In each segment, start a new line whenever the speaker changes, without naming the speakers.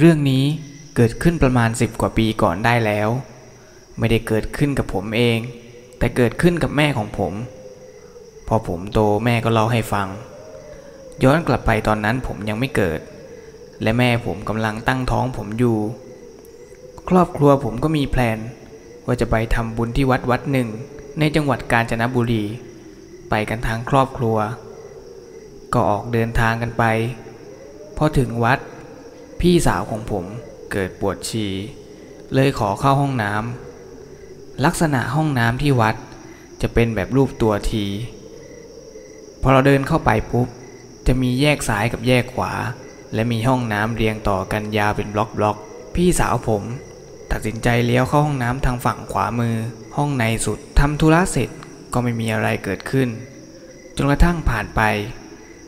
เรื่องนี้เกิดขึ้นประมาณสิบกว่าปีก่อนได้แล้ว ไม่ได้เกิดขึ้นกับผมเอง แต่เกิดขึ้นกับแม่ของผม พอผมโตแม่ก็เล่าให้ฟัง ย้อนกลับไปตอนนั้นผมยังไม่เกิด และแม่ผมกำลังตั้งท้องผมอยู่ ครอบครัวผมก็มีแพลน ว่าจะไปทำบุญที่วัดวัดหนึ่ง ในจังหวัดกาญจนบุรี ไปกันทางครอบครัว ก็ออกเดินทางกันไป พอถึงวัด พี่สาวของผมเกิดปวดฉี่เลยขอเข้าห้องน้ำลักษณะห้องน้ำที่วัดจะเป็นแบบรูปตัวทีพอเราเดินเข้าไปปุ๊บ จะมีแยกซ้ายกับแยกขวา และมีห้องน้ำเรียงต่อกันยาวเป็นบล็อกบล็อกๆพี่สาวผม ตัดสินใจเลี้ยวเข้าห้องน้ำทางฝั่งขวามือ ห้องในสุดทำธุระเสร็จก็ไม่มีอะไรเกิดขึ้น จนกระทั่งผ่านไป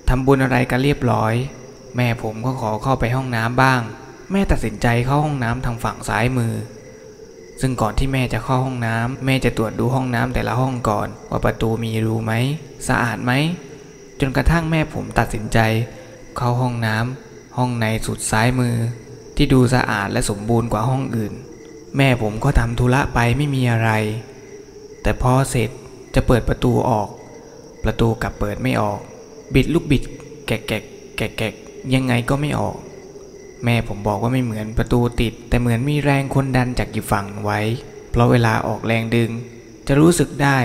ทำบุญอะไรกันเรียบร้อย แม่ผมก็ขอเข้าไปห้องน้ำบ้าง แม่ตัดสินใจเข้าห้องน้ำทางฝั่งซ้ายมือ ซึ่งก่อนที่แม่จะเข้าห้องน้ำแม่จะตรวจดูห้องน้ำแต่ละห้องก่อน ว่าประตูมีรูไหมสะอาดไหมจนกระทั่งแม่ผมตัดสินใจ เข้าห้องน้ำห้องในสุดซ้ายมือ ที่ดูสะอาดและสมบูรณ์กว่าห้องอื่น แม่ผมก็ทำธุระไปไม่มีอะไร แต่พอเสร็จจะเปิดประตูออก ประตูกลับเปิดไม่ออก บิดลูกบิด แกะแกะแกะแกะ ยังไงก็ไม่ออก แม่ผมบอกว่าไม่เหมือนประตูติด แต่เหมือนมีแรงคนดันจากอีกฝั่งไว้ เพราะเวลาออกแรงดึง จะรู้สึกได้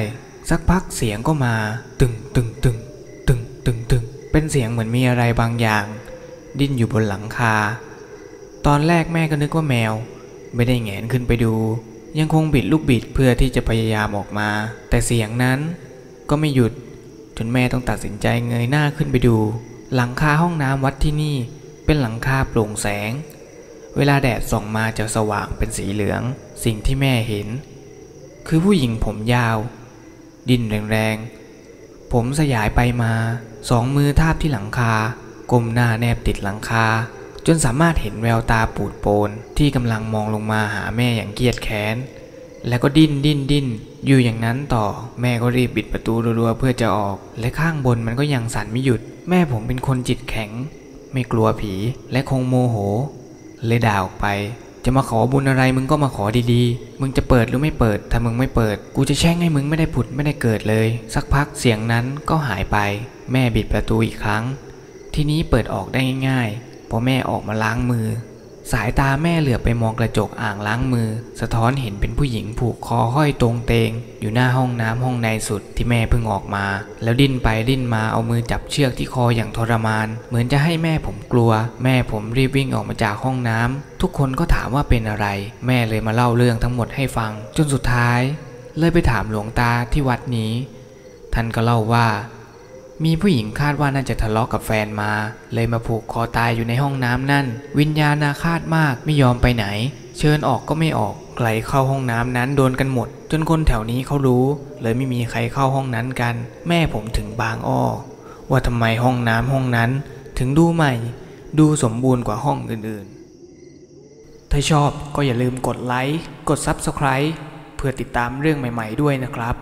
สักพักเสียงก็มา ตึงตึงตึงตึงตึงตึงเป็นเสียงเหมือนมีอะไรบางอย่าง ดิ้นอยู่บนหลังคา ตอนแรกแม่ก็นึกว่าแมว ไม่ได้แหงนขึ้นไปดู ยังคงบิดลูกบิดเพื่อที่จะพยายามออกมา แต่เสียงนั้นก็ไม่หยุดจนแม่ต้องตัดสินใจเงยหน้าขึ้นไปดู หลังคาห้องน้ำวัดที่นี่เป็นหลังคาโปร่งแสง เวลาแดดส่องมาจะสว่างเป็นสีเหลือง สิ่งที่แม่เห็น คือผู้หญิงผมยาว ดิ้นแรงๆ ผมสยายไปมาสองมือทาบที่หลังคาก้มหน้าแนบติดหลังคา จนสามารถเห็นแววตาปูดโปนที่กำลังมองลงมาหาแม่อย่างเกียจแค้น แล้วก็ดิ้นดิ้นดิ้นอยู่อย่างนั้นต่อ แม่ก็รีบปิดประตูรัวๆเพื่อจะออก และข้างบนมันก็ยังสั่นไม่หยุด แม่ผมเป็นคนจิตแข็ง ไม่กลัวผีและคงโมโห เลยด่าออกไป จะมาขอบุญอะไรมึงก็มาขอดีๆ มึงจะเปิดหรือไม่เปิด ถ้ามึงไม่เปิด กูจะแช่งให้มึงไม่ได้ผุดไม่ได้เกิดเลย สักพักเสียงนั้นก็หายไป แม่บิดประตูอีกครั้ง ทีนี้เปิดออกได้ง่ายๆพอแม่ออกมาล้างมือ สายตาแม่เหลือบไปมองกระจกอ่างล้างมือ สะท้อนเห็นเป็นผู้หญิงผูกคอห้อยตรงเตง อยู่หน้าห้องน้ำห้องในสุดที่แม่เพิ่งออกมา แล้วดิ้นไปดิ้นมาเอามือจับเชือกที่คออย่างทรมาน เหมือนจะให้แม่ผมกลัว แม่ผมรีบวิ่งออกมาจากห้องน้ำทุกคนก็ถามว่าเป็นอะไร แม่เลยมาเล่าเรื่องทั้งหมดให้ฟัง จนสุดท้าย เลยไปถามหลวงตาที่วัดนี้ ท่านก็เล่าว่า มีผู้หญิงคาดว่าน่าจะทะเลาะกับแฟนมา เลยมาผูกคอตายอยู่ในห้องน้ำนั่น วิญญาณอาฆาตมากไม่ยอมไปไหน เชิญออกก็ไม่ออกใครเข้าห้องน้ำนั้นโดนกันหมด จนคนแถวนี้เขารู้ เลยไม่มีใครเข้าห้องนั้นกัน แม่ผมถึงบางอ้อว่าทำไมห้องน้ำห้องนั้น ถึงดูใหม่ ดูสมบูรณ์กว่าห้องอื่นๆ ถ้าชอบก็อย่าลืมกดไลค์กด Subscribe เพื่อติดตามเรื่องใหม่ ๆ ด้วยนะครับ